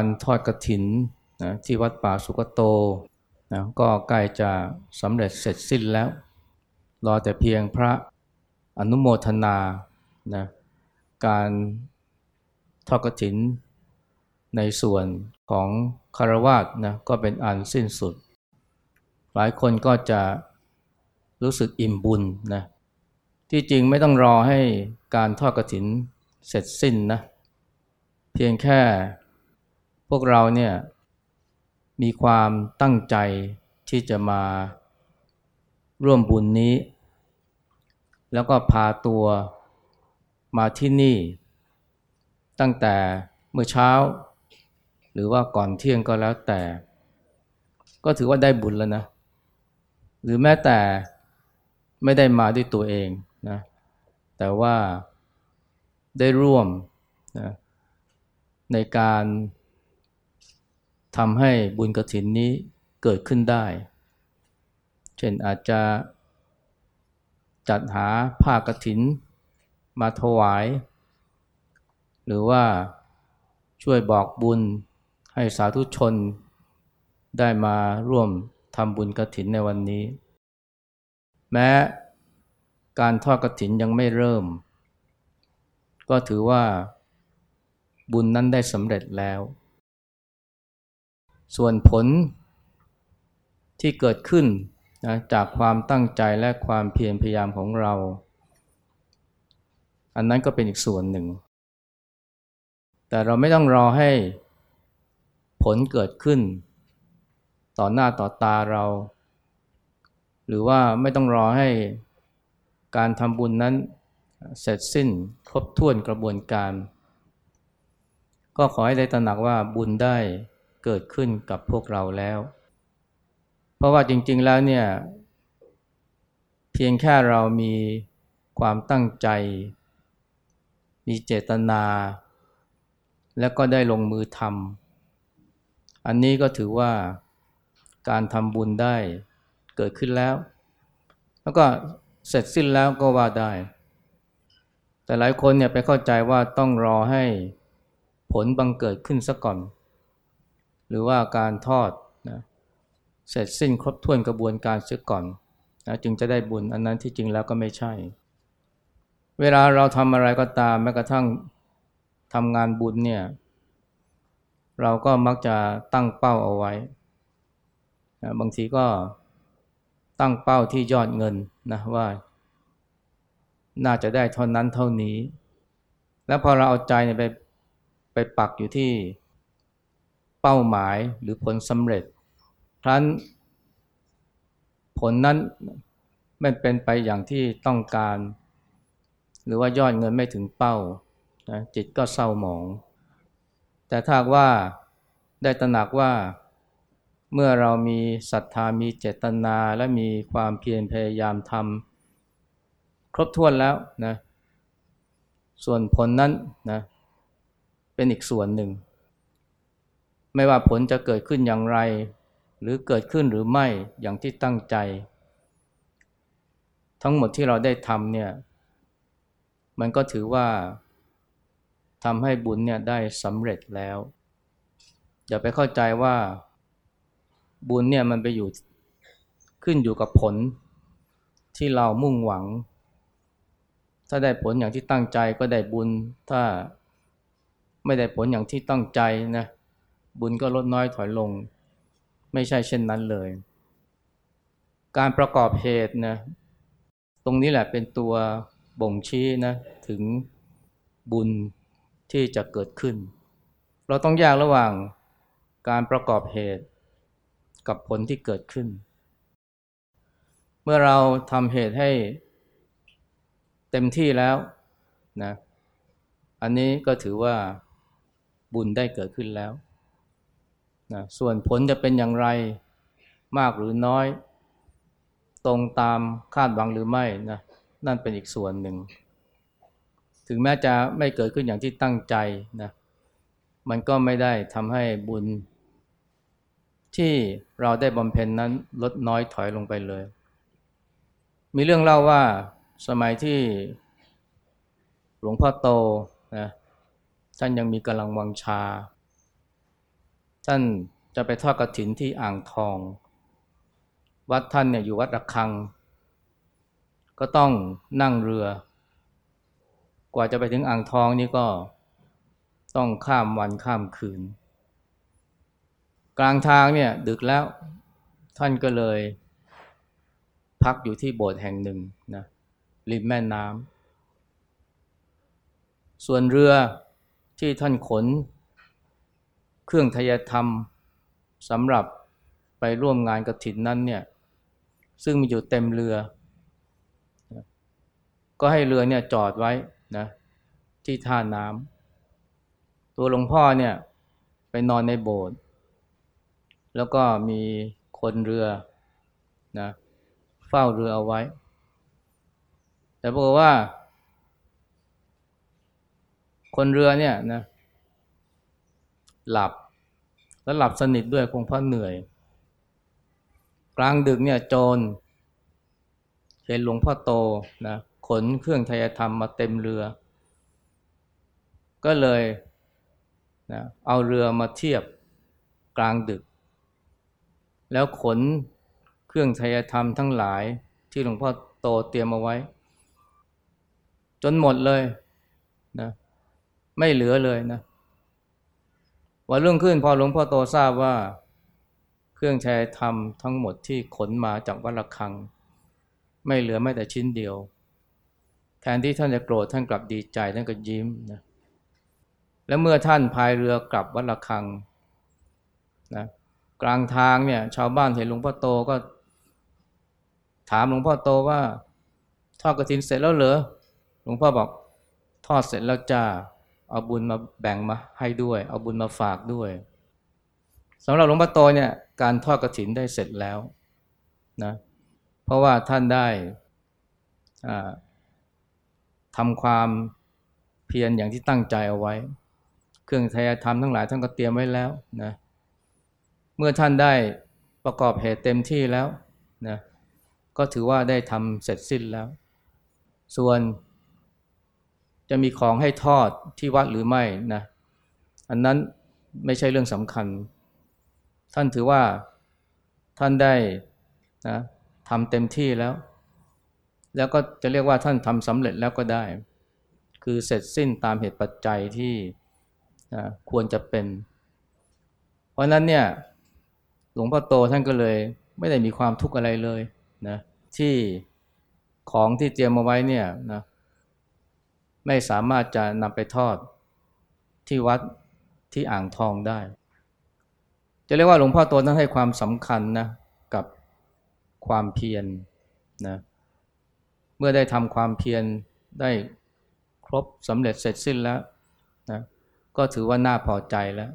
การทอดกระถินนะที่วัดป่าสุกโตนะก็ใกล้จะสำเร็จเสร็จสิ้นแล้ว รอแต่เพียงพระอนุโมทนานะการทอดกระถินในส่วนของคารวาสนะก็เป็นอันสิ้นสุด หลายคนก็จะรู้สึกอิ่มบุญนะที่จริงไม่ต้องรอให้การทอดกระถินเสร็จสิ้นนะเพียงแค่ พวกเราเนี่ยมีความตั้งใจที่จะมาร่วมบุญนี้ แล้วก็พาตัวมาที่นี่ ตั้งแต่เมื่อเช้า หรือว่าก่อนเที่ยงก็แล้วแต่ ก็ถือว่าได้บุญแล้วนะ หรือแม้แต่ไม่ได้มาด้วยตัวเองนะแต่ว่าได้ร่วมนะในการ ทำให้บุญกระถินนี้เกิดขึ้นได้ เช่นอาจจะจัดหาผ้ากระถินมาถวาย หรือว่าช่วยบอกบุญให้สาธุชนได้มาร่วมทำบุญกระถินในวันนี้ แม้การทอดกระถินยังไม่เริ่ม ก็ถือว่าบุญนั้นได้สำเร็จแล้ว ส่วนผลที่เกิดขึ้นนะจากความตั้งใจและความเพียรพยายามของเรา อันนั้นก็เป็นอีกส่วนหนึ่ง แต่เราไม่ต้องรอให้ผลเกิดขึ้น ต่อหน้าต่อตาเรา หรือว่าไม่ต้องรอให้การทำบุญนั้นเสร็จสิ้นครบถ้วนกระบวนการ ก็ขอให้ได้ตระหนักว่าบุญได้ เกิดขึ้นกับพวกเราแล้ว เพราะว่าจริง ๆแล้วเนี่ย เพียงแค่เรามีความตั้งใจ มีเจตนา แล้วก็ได้ลงมือทำอันนี้ก็ถือว่าการทำบุญได้เกิดขึ้นแล้ว แล้วก็เสร็จสิ้นแล้วก็ว่าได้ แต่หลายคนเนี่ยไปเข้าใจว่าต้องรอให้ผลบังเกิดขึ้นซะก่อน หรือว่าการทอดนะเสร็จสิ้นครบถ้วนกระบวนการเสียก่อนนะจึงจะได้บุญอันนั้นที่จริงแล้วก็ไม่ใช่ เวลาเราทำอะไรก็ตามแม้กระทั่งทำงานบุญเนี่ยเราก็มักจะตั้งเป้าเอาไว้นะบางทีก็ตั้งเป้าที่ยอดเงินนะว่า น่าจะได้เท่านั้นเท่านี้ แล้วพอเราเอาใจไปไปปักอยู่ที่ เป้าหมายหรือผลสำเร็จครั้นผลนั้นไม่เป็นไปอย่างที่ต้องการ หรือว่ายอดเงินไม่ถึงเป้านะจิตก็เศร้าหมอง แต่ถ้าว่าได้ตระหนักว่าเมื่อเรามีศรัทธามีเจตนาและมีความเพียรพยายามทำครบถ้วนแล้วนะส่วนผลนั้นนะเป็นอีกส่วนหนึ่ง ไม่ว่าผลจะเกิดขึ้นอย่างไร หรือเกิดขึ้นหรือไม่อย่างที่ตั้งใจ ทั้งหมดที่เราได้ทำเนี่ย มันก็ถือว่าทำให้บุญเนี่ยได้สำเร็จแล้ว อย่าไปเข้าใจว่าบุญเนี่ยมันไปอยู่ขึ้นอยู่กับผลที่เรามุ่งหวัง ถ้าได้ผลอย่างที่ตั้งใจก็ได้บุญ ถ้าไม่ได้ผลอย่างที่ตั้งใจนะ บุญก็ลดน้อยถอยลง ไม่ใช่เช่นนั้นเลย การประกอบเหตุนะตรงนี้แหละเป็นตัวบ่งชี้นะถึงบุญที่จะเกิดขึ้น เราต้องแยกระหว่างการประกอบเหตุกับผลที่เกิดขึ้น เมื่อเราทำเหตุให้เต็มที่แล้วนะอันนี้ก็ถือว่าบุญได้เกิดขึ้นแล้ว นะส่วนผลจะเป็นอย่างไรมากหรือน้อย ตรงตามคาดหวังหรือไม่นะนั่นเป็นอีกส่วนหนึ่ง ถึงแม้จะไม่เกิดขึ้นอย่างที่ตั้งใจนะมันก็ไม่ได้ทำให้บุญ ที่เราได้บำเพ็ญนนั้นลดน้อยถอยลงไปเลย มีเรื่องเล่าว่าสมัยที่หลวงพ่อโตนะท่านยังมีกำลังวังชา ท่านจะไปทอดกระถินที่อ่างทอง วัดท่านเนี่ยอยู่วัดระฆัง ก็ต้องนั่งเรือ กว่าจะไปถึงอ่างทองนี่ก็ต้องข้ามวันข้ามคืน กลางทางเนี่ยดึกแล้วท่านก็เลย พักอยู่ที่โบสถ์แห่งหนึ่งนะริมแม่น้ำส่วนเรือที่ท่านขน เครื่องทยธรรมสำหรับไปร่วมงานกระถินนั้นเนี่ยซึ่งมีอยู่เต็มเรือ ก็ให้เรือเนี่ยจอดไว้นะที่ท่าน้ำตัวหลวงพ่อเนี่ยไปนอนในโบสถ์แล้วก็มีคนเรือนะเฝ้าเรือเอาไว้ แต่บอกว่า คนเรือเนี่ยนะ หลับ แล้วหลับสนิทด้วยคงเพราะเหนื่อย กลางดึกเนี่ยโจรเห็นหลวงพ่อโตนะขนเครื่องทายธรรมมาเต็มเรือ ก็เลยนะเอาเรือมาเทียบกลางดึก แล้วขนเครื่องทายธรรมทั้งหลายที่หลวงพ่อโตเตรียมเอาไว้ จนหมดเลยนะไม่เหลือเลยนะ วันรุ่งขึ้นพอหลวงพ่อโตทราบว่า เครื่องใช้ธรรมทั้งหมดที่ขนมาจากวัดระฆัง ไม่เหลือแม้แต่ชิ้นเดียว แทนที่ท่านจะโกรธท่านกลับดีใจท่านก็ยิ้มนะและเมื่อท่านพายเรือกลับวัดระฆังนะกลางทางเนี่ยชาวบ้านเห็นหลวงพ่อโตก็ ถามหลวงพ่อโตว่า ทอดกระถินเสร็จแล้วเหรอหลวงพ่อบอกทอดเสร็จแล้วจ้า เอาบุญมาแบ่งมาให้ด้วย เอาบุญมาฝากด้วยสำหรับหลวงพ่อโตเนี่ยการทอดกระถินได้เสร็จแล้วนะเพราะว่าท่านได้ทำความเพียรอย่างที่ตั้งใจเอาไว้ เครื่องทายธรรมทั้งหลายท่านก็เตรียมไว้แล้วนะเมื่อท่านได้ประกอบเหตุเต็มที่แล้วนะก็ถือว่าได้ทำเสร็จสิ้นแล้ว ส่วน จะมีของให้ทอดที่วัดหรือไม่นะอันนั้นไม่ใช่เรื่องสำคัญ ท่านถือว่าท่านได้นะทำเต็มที่แล้ว แล้วก็จะเรียกว่าท่านทำสำเร็จแล้วก็ได้ คือเสร็จสิ้นตามเหตุปัจจัยที่นะควรจะเป็น เพราะนั้นเนี่ยหลวงพ่อโตท่านก็เลยไม่ได้มีความทุกข์อะไรเลยนะที่ของที่เตรียมมาไว้เนี่ยนะ ไม่สามารถจะนำไปทอดที่วัดที่อ่างทองได้ จะเรียกว่าหลวงพ่อโตท่านให้ความสำคัญนะกับความเพียรนนะเมื่อได้ทำความเพียรได้ครบสำเร็จเสร็จสิ้นแล้วนะก็ถือว่าน่าพอใจแล้ว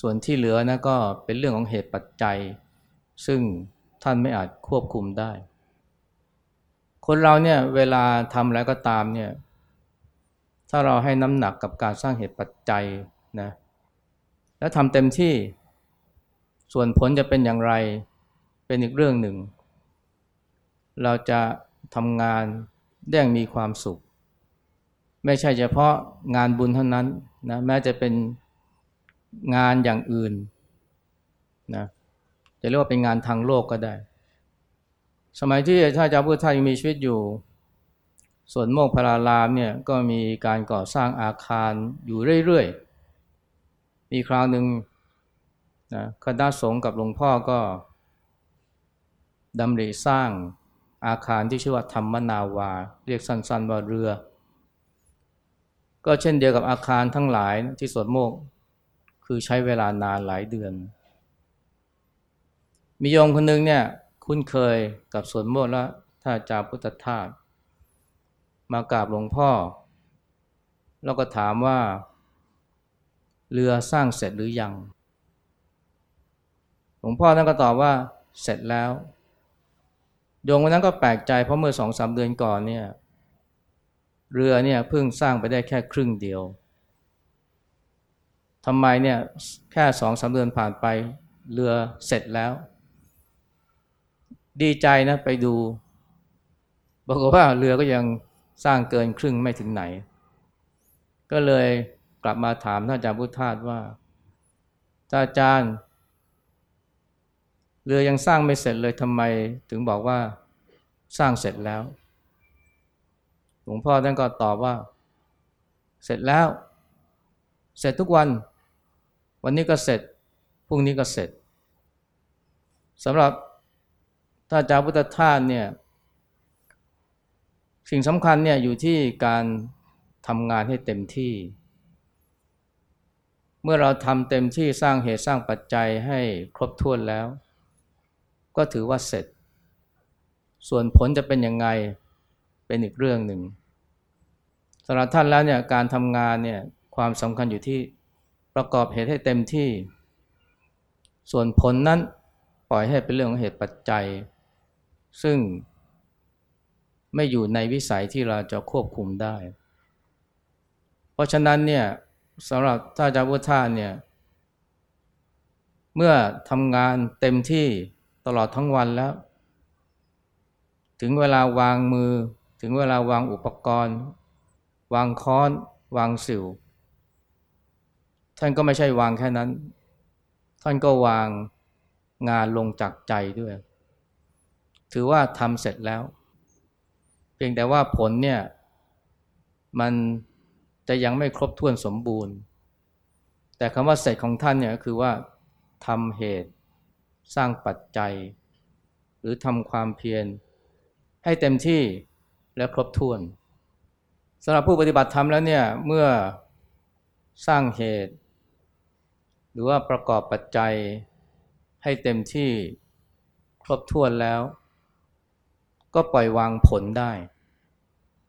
ส่วนที่เหลือนะก็เป็นเรื่องของเหตุปัจจัย ซึ่งท่านไม่อาจควบคุมได้ คนเราเนี่ยเวลาทำอะไรก็ตามเนี่ย ถ้าเราให้น้ำหนักกับการสร้างเหตุปัจจัยนะแล้วทำเต็มที่ส่วนผลจะเป็นอย่างไรเป็นอีกเรื่องหนึ่ง เราจะทำงานได้อย่างมีความสุข ไม่ใช่เฉพาะงานบุญเท่านั้นนะแม้จะเป็นงานอย่างอื่นนะจะเรียกว่าเป็นงานทางโลกก็ได้ สมัยที่ท่านเจ้าพุทธทาสยังมีชีวิตอยู่ ส่วนโมกพรารามเนี่ยก็มีการก่อสร้างอาคารอยู่เรื่อยๆ มีคราวหนึ่งนะคณะสงฆ์กับหลวงพ่อก็ดำริสร้างอาคารที่ชื่อว่าธรรมนาวา เรียกสั้นๆว่าเรือ ก็เช่นเดียวกับอาคารทั้งหลายที่สวนโมก คือใช้เวลานานหลายเดือน มีโยมคนหนึ่งเนี่ยคุ้นเคยกับสวนโมกและท่าจาพุทธทาส มากราบหลวงพ่อ แล้วก็ถามว่า เรือสร้างเสร็จหรือยัง หลวงพ่อท่านก็ตอบว่าเสร็จแล้วโยมคนนั้นก็แปลกใจเพราะเมื่อสองสามเดือนก่อนเนี่ยเรือเนี่ยเพิ่งสร้างไปได้แค่ครึ่งเดียวทำไมเนี่ยแค่สองสามเดือนผ่านไปเรือเสร็จแล้ว ดีใจนะไปดูบอกว่าเรือก็ยัง สร้างเกินครึ่งไม่ถึงไหน ก็เลยกลับมาถามท่านอาจารย์พุทธทาสว่าตาอาจารย์เรือยังสร้างไม่เสร็จเลยทำไมถึงบอกว่าสร้างเสร็จแล้ว หลวงพ่อท่านก็ตอบว่า เสร็จแล้ว เสร็จทุกวัน วันนี้ก็เสร็จพรุ่งนี้ก็เสร็จสำหรับถ้านอาจารย์พุทธทาสเนี่ย สิ่งสำคัญเนี่ยอยู่ที่การทำงานให้เต็มที่ เมื่อเราทำเต็มที่สร้างเหตุสร้างปัจจัยให้ครบถ้วนแล้ว ก็ถือว่าเสร็จ ส่วนผลจะเป็นยังไงเป็นอีกเรื่องหนึ่งสำหรับท่านแล้วเนี่ยการทำงานเนี่ยความสำคัญอยู่ที่ประกอบเหตุให้เต็มที่ ส่วนผลนั้นปล่อยให้เป็นเรื่องของเหตุปัจจัย ซึ่ง ไม่อยู่ในวิสัยที่เราจะควบคุมได้ เพราะฉะนั้นเนี่ยสำหรับท่าจาวุฒาเนี่ยเมื่อทำงานเต็มที่ตลอดทั้งวันแล้ว ถึงเวลาวางมือ ถึงเวลาวางอุปกรณ์ วางค้อน วางสิว ท่านก็ไม่ใช่วางแค่นั้น ท่านก็วางงานลงจากใจด้วย ถือว่าทำเสร็จแล้ว พียงแต่ว่าผลเนี่ยมันจะยังไม่ครบถ้วนสมบูรณ์ แต่คำว่าเสร็จของท่านเนี่ยคือว่าทำเหตุสร้างปัจจัย หรือทำความเพียรให้เต็มที่และครบถ้วนสำหรับผู้ปฏิบัติธรรมแล้วเนี่ยเมื่อสร้างเหตุ หรือว่าประกอบปัจจัยให้เต็มที่ครบถ้วนแล้ว ก็ปล่อยวางผลได้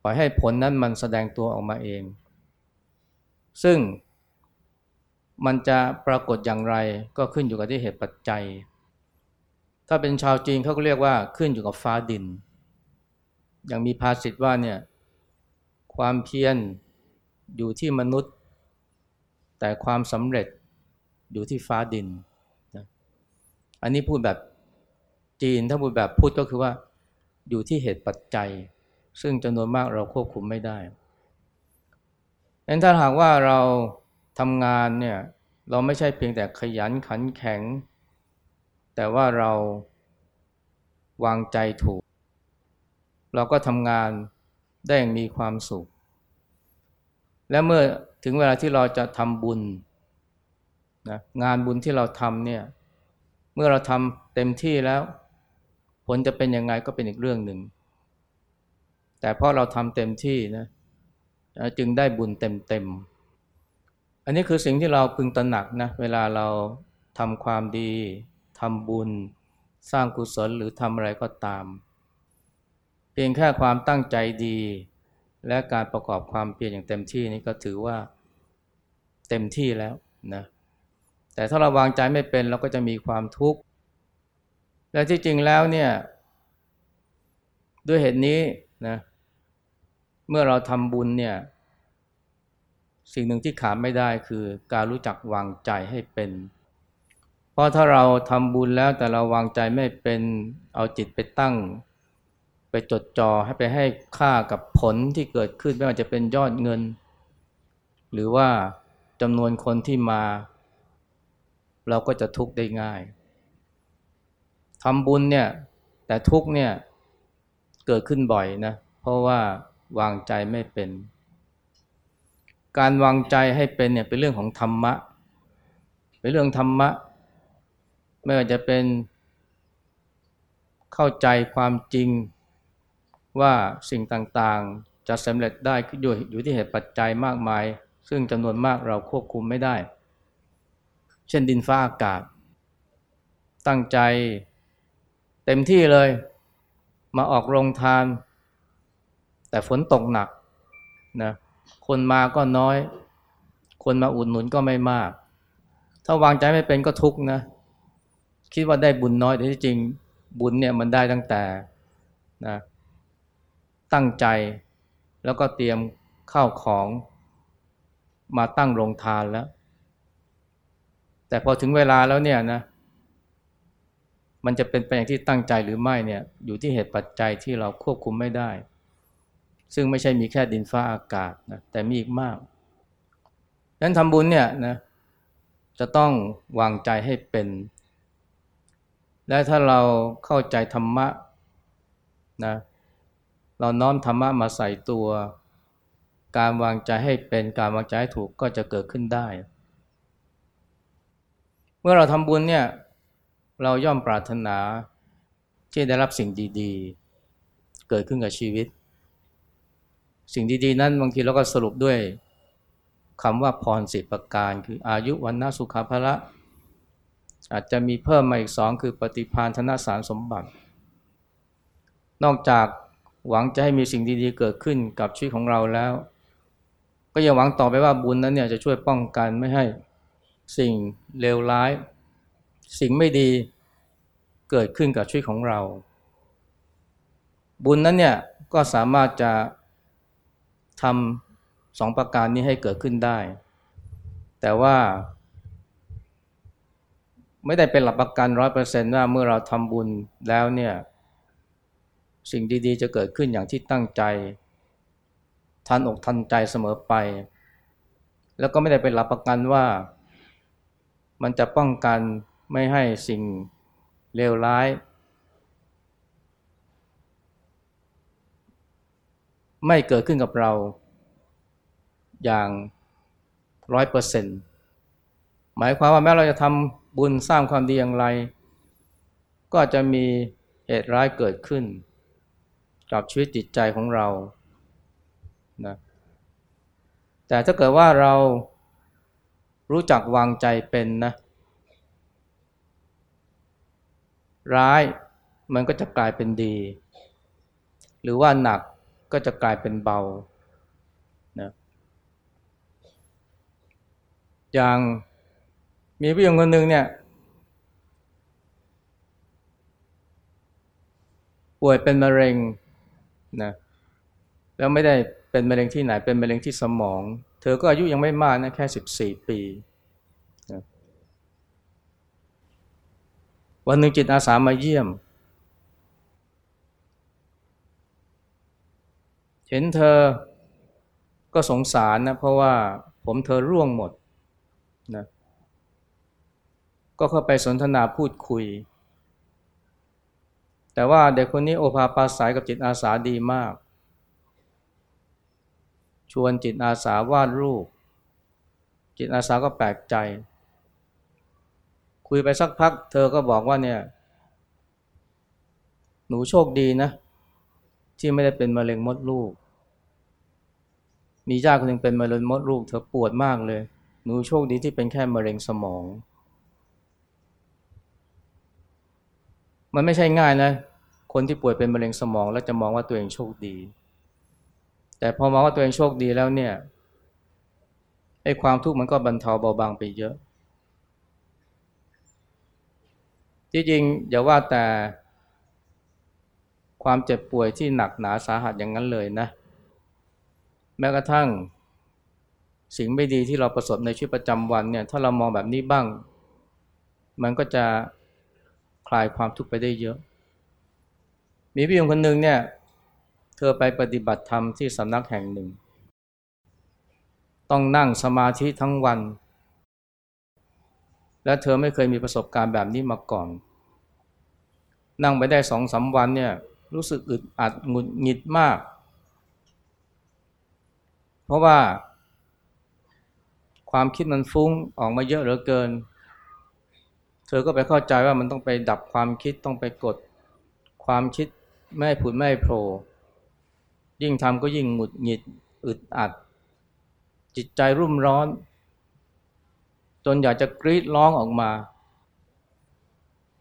ปล่อยให้ผลนั้นมันแสดงตัวออกมาเอง ซึ่งมันจะปรากฏอย่างไรก็ขึ้นอยู่กับที่เหตุปัจจัย ถ้าเป็นชาวจีนเขาก็เรียกว่าขึ้นอยู่กับฟ้าดิน อย่างมีภาษิตว่าเนี่ยความเพียรอยู่ที่มนุษย์ แต่ความสำเร็จอยู่ที่ฟ้าดินนะอันนี้พูดแบบจีนถ้าพูดแบบพูดก็คือว่าอยู่ที่เหตุปัจจัย ซึ่งจำนวนมากเราควบคุมไม่ได้ดังนั้นถ้าหากว่าเราทำงานเนี่ยเราไม่ใช่เพียงแต่ขยันขันแข็ง แต่ว่าเราวางใจถูก เราก็ทำงานได้อย่างมีความสุข และเมื่อถึงเวลาที่เราจะทำบุญนะงานบุญที่เราทำเนี่ยเมื่อเราทำเต็มที่แล้ว ผลจะเป็นยังไงก็เป็นอีกเรื่องหนึ่ง แต่เพราะเราทำเต็มที่นะจึงได้บุญเต็มๆอันนี้คือสิ่งที่เราพึงตระหนักนะเวลาเราทำความดีทำบุญ สร้างกุศลหรือทำอะไรก็ตาม เพียงแค่ความตั้งใจดี และการประกอบความเพียรอย่างเต็มที่นี่ก็ถือว่าเต็มที่แล้วนะแต่ถ้าเราวางใจไม่เป็นเราก็จะมีความทุกข์ และที่จริงแล้วเนี่ย ด้วยเหตุนี้นะเมื่อเราทำบุญเนี่ย สิ่งหนึ่งที่ขาดไม่ได้คือการรู้จักวางใจให้เป็น เพราะถ้าเราทำบุญแล้วแต่เราวางใจไม่เป็นเอาจิตไปตั้ง ไปจดจ่อให้ไปให้ค่ากับผลที่เกิดขึ้นไม่ว่าจะเป็นยอดเงิน หรือว่าจำนวนคนที่มา เราก็จะทุกข์ได้ง่ายทำบุญเนี่ยแต่ทุกข์เนี่ยเกิดขึ้นบ่อยนะ เพราะว่า วางใจไม่เป็น การวางใจให้เป็นเนี่ยเป็นเรื่องของธรรมะ เป็นเรื่องธรรมะ ไม่ว่าจะเป็นเข้าใจความจริงว่าสิ่งต่างๆ จะสำเร็จได้อยู่อยู่ที่เหตุปัจจัยมากมาย ซึ่งจำนวนมากเราควบคุมไม่ได้ เช่นดินฟ้าอากาศ ตั้งใจเต็มที่เลย มาออกโรงทาน แต่ฝนตกหนักนะคนมาก็น้อย คนมาอุดหนุนก็ไม่มาก ถ้าวางใจไม่เป็นก็ทุกข์นะ คิดว่าได้บุญน้อยแต่ที่จริงบุญเนี่ยมันได้ตั้งแต่นะตั้งใจแล้วก็เตรียมข้าวของมาตั้งโรงทานแล้ว แต่พอถึงเวลาแล้วเนี่ยนะ มันจะเป็นไปอย่างที่ตั้งใจหรือไม่เนี่ย อยู่ที่เหตุปัจจัยที่เราควบคุมไม่ได้ ซึ่งไม่ใช่มีแค่ดินฟ้าอากาศนะแต่มีอีกมากดังนั้นทำบุญเนี่ยนะจะต้องวางใจให้เป็น และถ้าเราเข้าใจธรรมะนะเราน้อมธรรมะมาใส่ตัว การวางใจให้เป็นการวางใจให้ถูกก็จะเกิดขึ้นได้ เมื่อเราทำบุญเนี่ยเราย่อมปรารถนาที่ได้รับสิ่งดี ๆ เกิดขึ้นกับชีวิต สิ่งดีๆนั้นบางทีเราก็สรุปด้วยคำว่าพรสิบประการ คืออายุวันนาสุขาภละอาจจะมีเพิ่มมาอีกสองคือปฏิพานธนสารสมบัติ นอกจากหวังจะให้มีสิ่งดีๆเกิดขึ้นกับชีวิตของเราแล้ว ก็ยังหวังต่อไปว่าบุญนั้นเนี่ยจะช่วยป้องกันไม่ให้สิ่งเลวร้าย สิ่งไม่ดีเกิดขึ้นกับชีวิตของเรา บุญนั้นเนี่ยก็สามารถจะ ทำสองประการนี้ให้เกิดขึ้นได้ แต่ว่าไม่ได้เป็นหลักประกันร้อยเปอร์เซนต์ว่าเมื่อเราทำบุญแล้วเนี่ยสิ่งดีๆ จะเกิดขึ้นอย่างที่ตั้งใจ ทันอกทันใจเสมอไป แล้วก็ไม่ได้เป็นหลักประกันว่า มันจะป้องกันไม่ให้สิ่งเลวร้าย ไม่เกิดขึ้นกับเราอย่างร้อยเปอร์เซ็นต์หมายความว่าแม้เราจะทำบุญสร้างความดีอย่างไร ก็จะมีเหตุร้ายเกิดขึ้น กับชีวิตจิตใจของเรานะแต่ถ้าเกิดว่าเรารู้จักวางใจเป็นนะร้ายมันก็จะกลายเป็นดี หรือว่าหนัก ก็จะกลายเป็นเบานะอย่างมีผู้หญิงคนหนึ่งเนี่ย ป่วยเป็นมะเร็งนะแล้วไม่ได้เป็นมะเร็งที่ไหนเป็นมะเร็งที่สมอง เธอก็อายุยังไม่มากนะแค่สิบสี่ปีวันหนึ่งจิตอาสามาเยี่ยม เห็นเธอก็สงสารนะเพราะว่าผมเธอร่วงหมดนะก็เข้าไปสนทนาพูดคุย แต่ว่าเด็กคนนี้โอภาปาสายกับจิตอาสาดีมาก ชวนจิตอาสาวาดรูป จิตอาสาก็แปลกใจ คุยไปสักพัก เธอก็บอกว่าเนี่ย หนูโชคดีนะ ที่ไม่ได้เป็นมะเร็งมดลูก มีญาติคนหนึ่งเป็นมะเร็งมดลูกเธอปวดมากเลย หนูโชคดีที่เป็นแค่มะเร็งสมอง มันไม่ใช่ง่ายนะ คนที่ป่วยเป็นมะเร็งสมอง แล้วจะมองว่าตัวเองโชคดี แต่พอมองว่าตัวเองโชคดีแล้วเนี่ยไอ้ความทุกข์มันก็บรรเทาเบาบางไปเยอะ ที่จริงอย่าว่าแต่ความเจ็บป่วยที่หนักหนาสาหัสอย่างนั้นเลยนะ แม้กระทั่ง สิ่งไม่ดีที่เราประสบในชีวิตประจำวันเนี่ยถ้าเรามองแบบนี้บ้าง มันก็จะคลายความทุกข์ไปได้เยอะ มีพี่หญิงคนหนึ่งเนี่ย เธอไปปฏิบัติธรรมที่สำนักแห่งหนึ่ง ต้องนั่งสมาธิทั้งวัน และเธอไม่เคยมีประสบการณ์แบบนี้มาก่อน นั่งไปได้สองสาวันเนี่ยรู้สึกอึดอัดหงุดหงิดมาก เพราะว่า ความคิดมันฟุ้งออกมาเยอะเหลือเกิน เธอก็ไปเข้าใจว่ามันต้องไปดับความคิดต้องไปกด ความคิดไม่ผุดไม่โผล่ยิ่งทำก็ยิ่งหงุดหงิดอึดอัด จิตใจรุ่มร้อน จนอยากจะกรีดร้องออกมา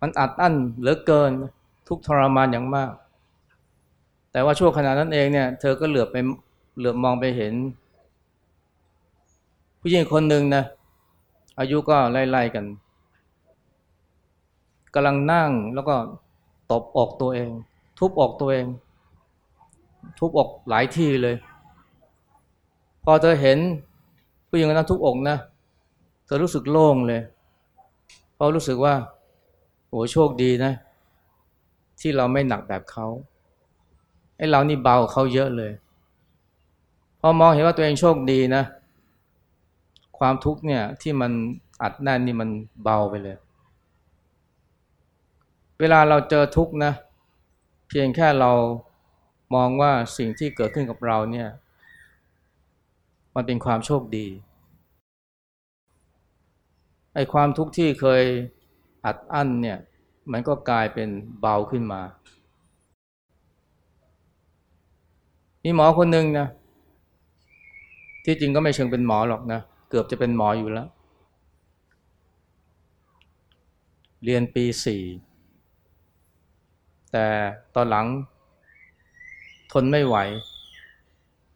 มันอัดอั้นเหลือเกินทุกทรมานอย่างมาก แต่ว่าช่วงขณะนั้นเองเนี่ย เธอก็เหลือบไป เหลือบมองไปเห็น ผู้หญิงคนหนึ่งนะ อายุก็ไล่ๆกันกำลังนั่งแล้วก็ตบอกตัวเอง ทุบอกตัวเอง ทุบอกหลายที่เลย พอเธอเห็นผู้หญิงคนนั้นทุบอกนะเธอรู้สึกโล่งเลย เพราะรู้สึกว่าโอ้โชคดีนะ ที่เราไม่หนักแบบเขาไอ้เรานี่เบาเขาเยอะเลย พอมองเห็นว่าตัวเองโชคดีนะ ความทุกข์เนี่ยที่มันอัดแน่นนี่มันเบาไปเลย เวลาเราเจอทุกข์นะ เพียงแค่เรามองว่าสิ่งที่เกิดขึ้นกับเราเนี่ย มันเป็นความโชคดีไอ้ความทุกข์ที่เคยอัดอั้นเนี่ย มันก็กลายเป็นเบาขึ้นมา มีหมอคนหนึ่งนะ ที่จริงก็ไม่เชิงเป็นหมอหรอกนะ เกือบจะเป็นหมออยู่แล้ว เรียนปีสี่แต่ตอนหลังทนไม่ไหว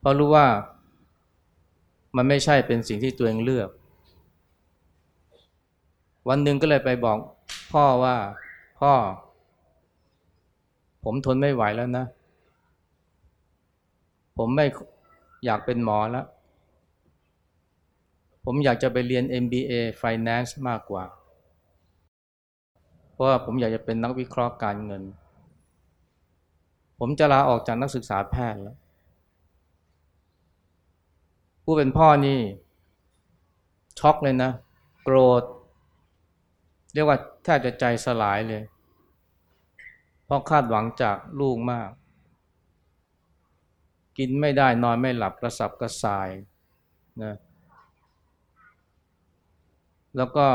เพราะรู้ว่ามันไม่ใช่เป็นสิ่งที่ตัวเองเลือก วันหนึ่งก็เลยไปบอกพ่อว่าพ่อ ผมทนไม่ไหวแล้วนะ ผมไม่อยากเป็นหมอแล้ว ผมอยากจะไปเรียน MBA Finance มากกว่า เพราะว่าผมอยากจะเป็นนักวิเคราะห์การเงิน ผมจะลาออกจากนักศึกษาแพทย์แล้ว ผู้เป็นพ่อนี่ ช็อกเลยนะ โกรธ เรียกว่าแทบจะใจสลายเลย เพราะคาดหวังจากลูกมาก กินไม่ได้นอนไม่หลับกระสับกระส่ายนะ แล้วก็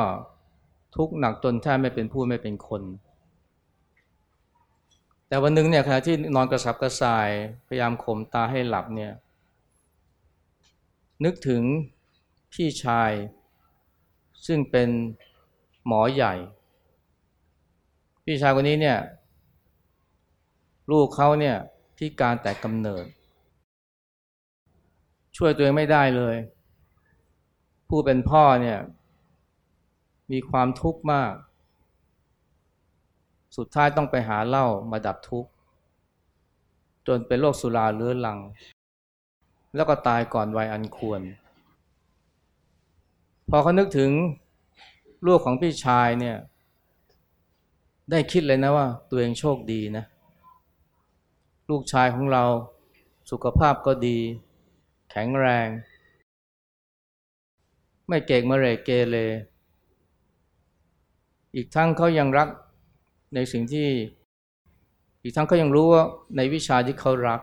ทุกข์หนักจนแทบไม่เป็นผู้ไม่เป็นคน แต่วันหนึ่งเนี่ยขณะที่นอนกระสับกระส่าย พยายามข่มตาให้หลับเนี่ยนึกถึงพี่ชาย ซึ่งเป็นหมอใหญ่ พี่ชายคนนี้เนี่ยลูกเขาเนี่ยพิการแต่กำเนิด ช่วยตัวเองไม่ได้เลย ผู้เป็นพ่อเนี่ย มีความทุกข์มาก สุดท้ายต้องไปหาเหล้ามาดับทุกข์ จนเป็นโรคสุราเรื้อรัง แล้วก็ตายก่อนวัยอันควร พอเขานึกถึงลูกของพี่ชายเนี่ย ได้คิดเลยนะว่า ตัวเองโชคดีนะ ลูกชายของเราสุขภาพก็ดี แข็งแรง ไม่เก่งมะเรเกเร อีกทั้งเขายังรักในสิ่งที่ อีกทั้งเขายังรู้ว่าในวิชาที่เขารัก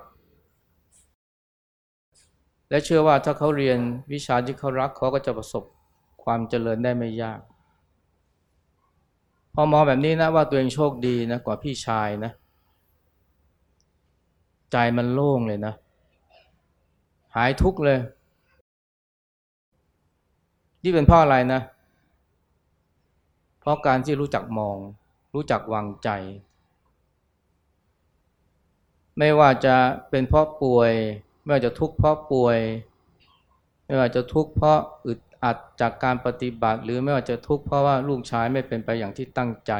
และเชื่อว่าถ้าเขาเรียนวิชาที่เขารักเขาก็จะประสบความเจริญได้ไม่ยาก พอมองแบบนี้นะว่าตัวเองโชคดีนะกว่าพี่ชายนะ ใจมันโล่งเลยนะ หายทุกข์เลย นี่เป็นเพราะอะไรนะ ราะการที่รู้จักมอง รู้จักวางใจ ไม่ว่าจะเป็นเพราะป่วย ไม่ว่าจะทุกข์เพราะป่วย ไม่ว่าจะทุกข์เพราะอึดอัดจากการปฏิบัติ หรือไม่ว่าจะทุกข์เพราะว่าลูกชายไม่เป็นไปอย่างที่ตั้งใจ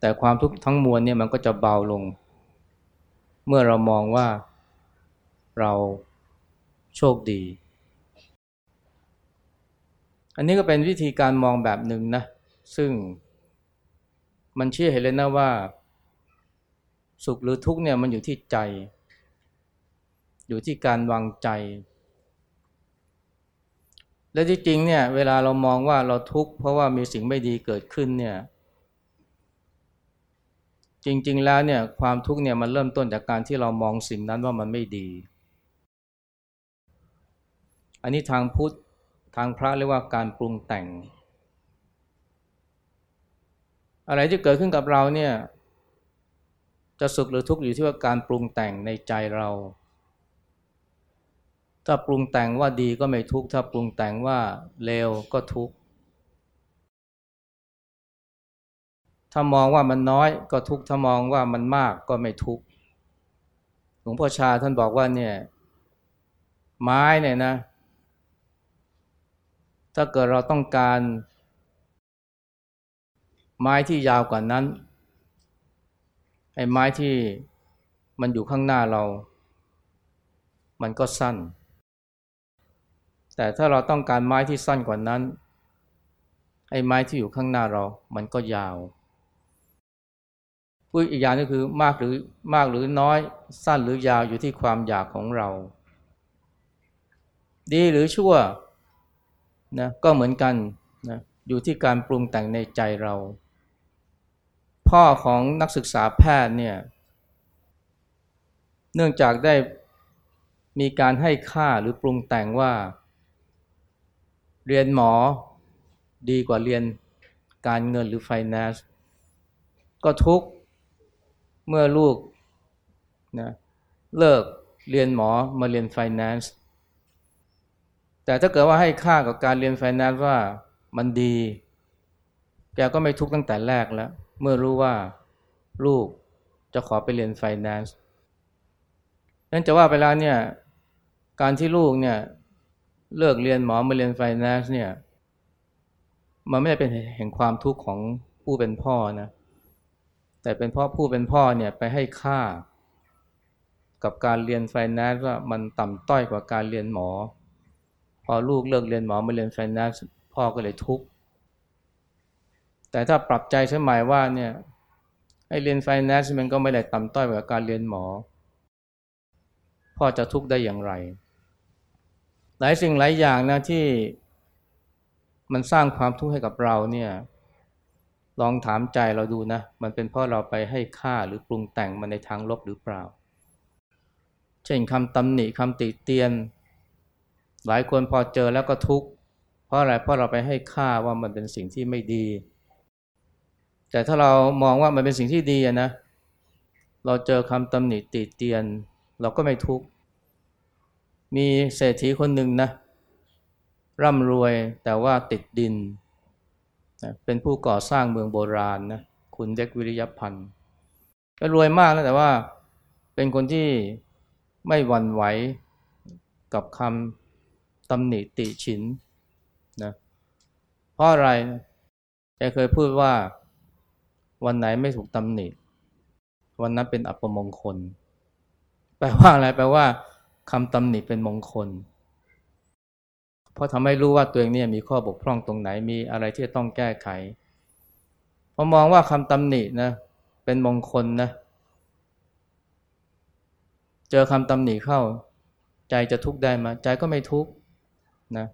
แต่ความทุกข์ทั้งมวลเนี่ยมันก็จะเบาลง เมื่อเรามองว่าเราโชคดี อันนี้ก็เป็นวิธีการมองแบบหนึ่งนะ ซึ่งมันเชื่อเห็นเลยนะว่า สุขหรือทุกข์เนี่ยมันอยู่ที่ใจ อยู่ที่การวางใจ และที่จริงเนี่ยเวลาเรามองว่าเราทุกข์เพราะว่ามีสิ่งไม่ดีเกิดขึ้นเนี่ย จริง ๆ แล้วเนี่ยความทุกข์เนี่ยมันเริ่มต้นจากการที่เรามองสิ่งนั้นว่ามันไม่ดี อันนี้ทางพุทธ ทางพระเรียกว่าการปรุงแต่ง อะไรที่เกิดขึ้นกับเราเนี่ย จะสุขหรือทุกข์อยู่ที่ว่าการปรุงแต่งในใจเรา ถ้าปรุงแต่งว่าดีก็ไม่ทุกข์ถ้าปรุงแต่งว่าเลวก็ทุกข์ถ้ามองว่ามันน้อยก็ทุกข์ถ้ามองว่ามันมากก็ไม่ทุกข์หลวงพ่อชาท่านบอกว่าเนี่ยไม้เนี่ยนะ ถ้าเกิดเราต้องการไม้ที่ยาวกว่านั้น ไอ้ไม้ที่มันอยู่ข้างหน้าเรา มันก็สั้น แต่ถ้าเราต้องการไม้ที่สั้นกว่านั้น ไอ้ไม้ที่อยู่ข้างหน้าเรา มันก็ยาวพูดอีกอย่างนึงคือมากหรือมากหรือน้อยสั้นหรือยาวอยู่ที่ความอยากของเรา ดีหรือชั่ว นะก็เหมือนกันนะอยู่ที่การปรุงแต่งในใจเรา พ่อของนักศึกษาแพทย์เนี่ยเนื่องจากได้มีการให้ค่าหรือปรุงแต่งว่า เรียนหมอดีกว่าเรียนการเงินหรือไฟแนนซ์ก็ทุกเมื่อลูกนะเลิกเรียนหมอมาเรียนไฟแนนซ์ แต่ถ้าเกิดว่าให้ค่ากับการเรียนไฟแนนซ์ว่ามันดี แกก็ไม่ทุกข์ตั้งแต่แรกแล้ว เมื่อรู้ว่าลูกจะขอไปเรียนไฟแนนซ์นั่นจะว่าไปแล้วเนี่ย การที่ลูกเนี่ยเลิกเรียนหมอมาเรียนไฟแนนซ์เนี่ย มันไม่ได้เป็นแห่งความทุกข์ของผู้เป็นพ่อนะ แต่เป็นเพราะผู้เป็นพ่อเนี่ยไปให้ค่า กับการเรียนไฟแนนซ์ว่ามันต่ำต้อยกว่าการเรียนหมอ พอลูกเลิกเรียนหมอมาเรียนไฟแนนซ์พ่อก็เลยทุกข์แต่ถ้าปรับใจใช่ไหมว่าเนี่ยให้เรียนไฟแนนซ์มันก็ไม่ได้ต่ำต้อยกว่าการเรียนหมอ พ่อจะทุกข์ได้อย่างไร หลายสิ่งหลายอย่างนะที่มันสร้างความทุกข์ให้กับเราเนี่ยลองถามใจเราดูนะ มันเป็นเพราะเราไปให้ค่าหรือปรุงแต่งมันในทางลบหรือเปล่า เช่นคำตำหนิคำติเตียน หลายคนพอเจอแล้วก็ทุกข์เพราะอะไรเพราะเราไปให้ค่าว่ามันเป็นสิ่งที่ไม่ดี แต่ถ้าเรามองว่ามันเป็นสิ่งที่ดีนะเราเจอคำตำหนิติเตียน เราก็ไม่ทุกข์มีเศรษฐีคนหนึ่งนะร่ำรวยแต่ว่าติดดินนะเป็นผู้ก่อสร้างเมืองโบราณนะคุณเด็กวิริยพันธ์ก็รวยมากแล้วแต่ว่าเป็นคนที่ไม่หวั่นไหวกับคำ ตำหนิติฉินนะเพราะอะไรแกเคยพูดว่าวันไหนไม่ถูกตำหนิวันนั้นเป็นอัปมงคล แปลว่าอะไรแปลว่าคำตำหนิเป็นมงคล เพราะทำให้รู้ว่าตัวเองเนี่ยมีข้อบกพร่องตรงไหนมีอะไรที่ต้องแก้ไขพอมองว่าคำตำหนินะเป็นมงคลนะเจอคำตำหนิเข้า ใจจะทุกข์ได้ไหมใจก็ไม่ทุกข์ นะ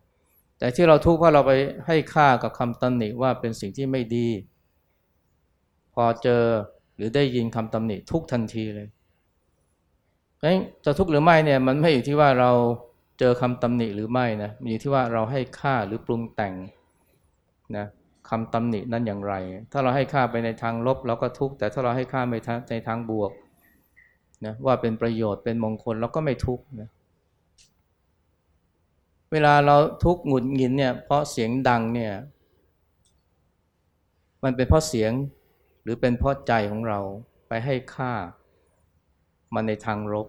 แต่ที่เราทุกข์เพราะเราไปให้ค่ากับคำตำหนิว่าเป็นสิ่งที่ไม่ดี พอเจอหรือได้ยินคำตำหนิทุกทันทีเลยนั้นจะทุกข์หรือไม่เนี่ยมันไม่อยู่ที่ว่าเราเจอคำตำหนิหรือไม่นะมันอยู่ที่ว่าเราให้ค่าหรือปรุงแต่งนะคำตำหนินั้นอย่างไร ถ้าเราให้ค่าไปในทางลบเราก็ทุกข์แต่ถ้าเราให้ค่าไปในทางบวกนะว่าเป็นประโยชน์เป็นมงคลเราก็ไม่ทุกข์นะเวลาเราทุกข์หงุดหงิดเนี่ยเพราะเสียงดังเนี่ย มันเป็นเพราะเสียงหรือเป็นเพราะใจของเราไปให้ค่ามันในทางลบ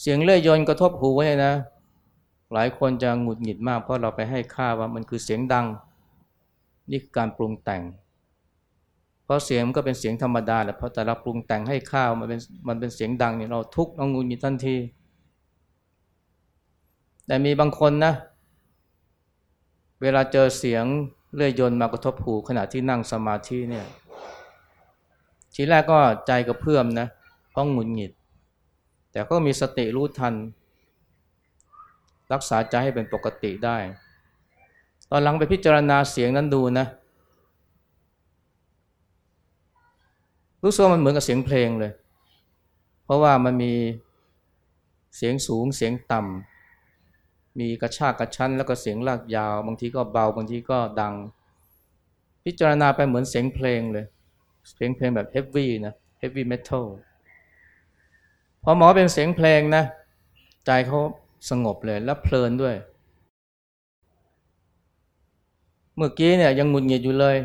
เสียงเลื่อยยนกระทบหูไว้นะ หลายคนจะหงุดหงิดมากเพราะเราไปให้ค่าว่ามันคือเสียงดัง นี่คือการปรุงแต่ง เพราะเสียงก็เป็นเสียงธรรมดาแหละเพราะแต่เราปรุงแต่งให้ข้าวมันเป็นมันเป็นเสียงดังเนี่ยเราทุกข์เราหงุดหงิดทันที แต่มีบางคนนะ เวลาเจอเสียงเลื่อยยนมากระทบหูขณะที่นั่งสมาธิเนี่ยทีแรกก็ใจกระเพื่อมนะเพราะหงุดหงิด แต่ก็มีสติรู้ทัน รักษาใจให้เป็นปกติได้ ตอนหลังไปพิจารณาเสียงนั้นดูนะ รู้สึกว่ามันเหมือนกับเสียงเพลงเลย เพราะว่ามันมีเสียงสูงเสียงต่ำ มีกระชากกระชั้นแล้วก็เสียงลากยาว บางทีก็เบาบางทีก็ดัง พิจารณาไปเหมือนเสียงเพลงเลย เสียงเพลงแบบเฮฟวี่นะเฮฟวี่เมทัลพอหมอเป็นเสียงเพลงนะ ใจเขาสงบเลยและเพลินด้วย เมื่อกี้เนี่ยยังงุนงิดอยู่เลย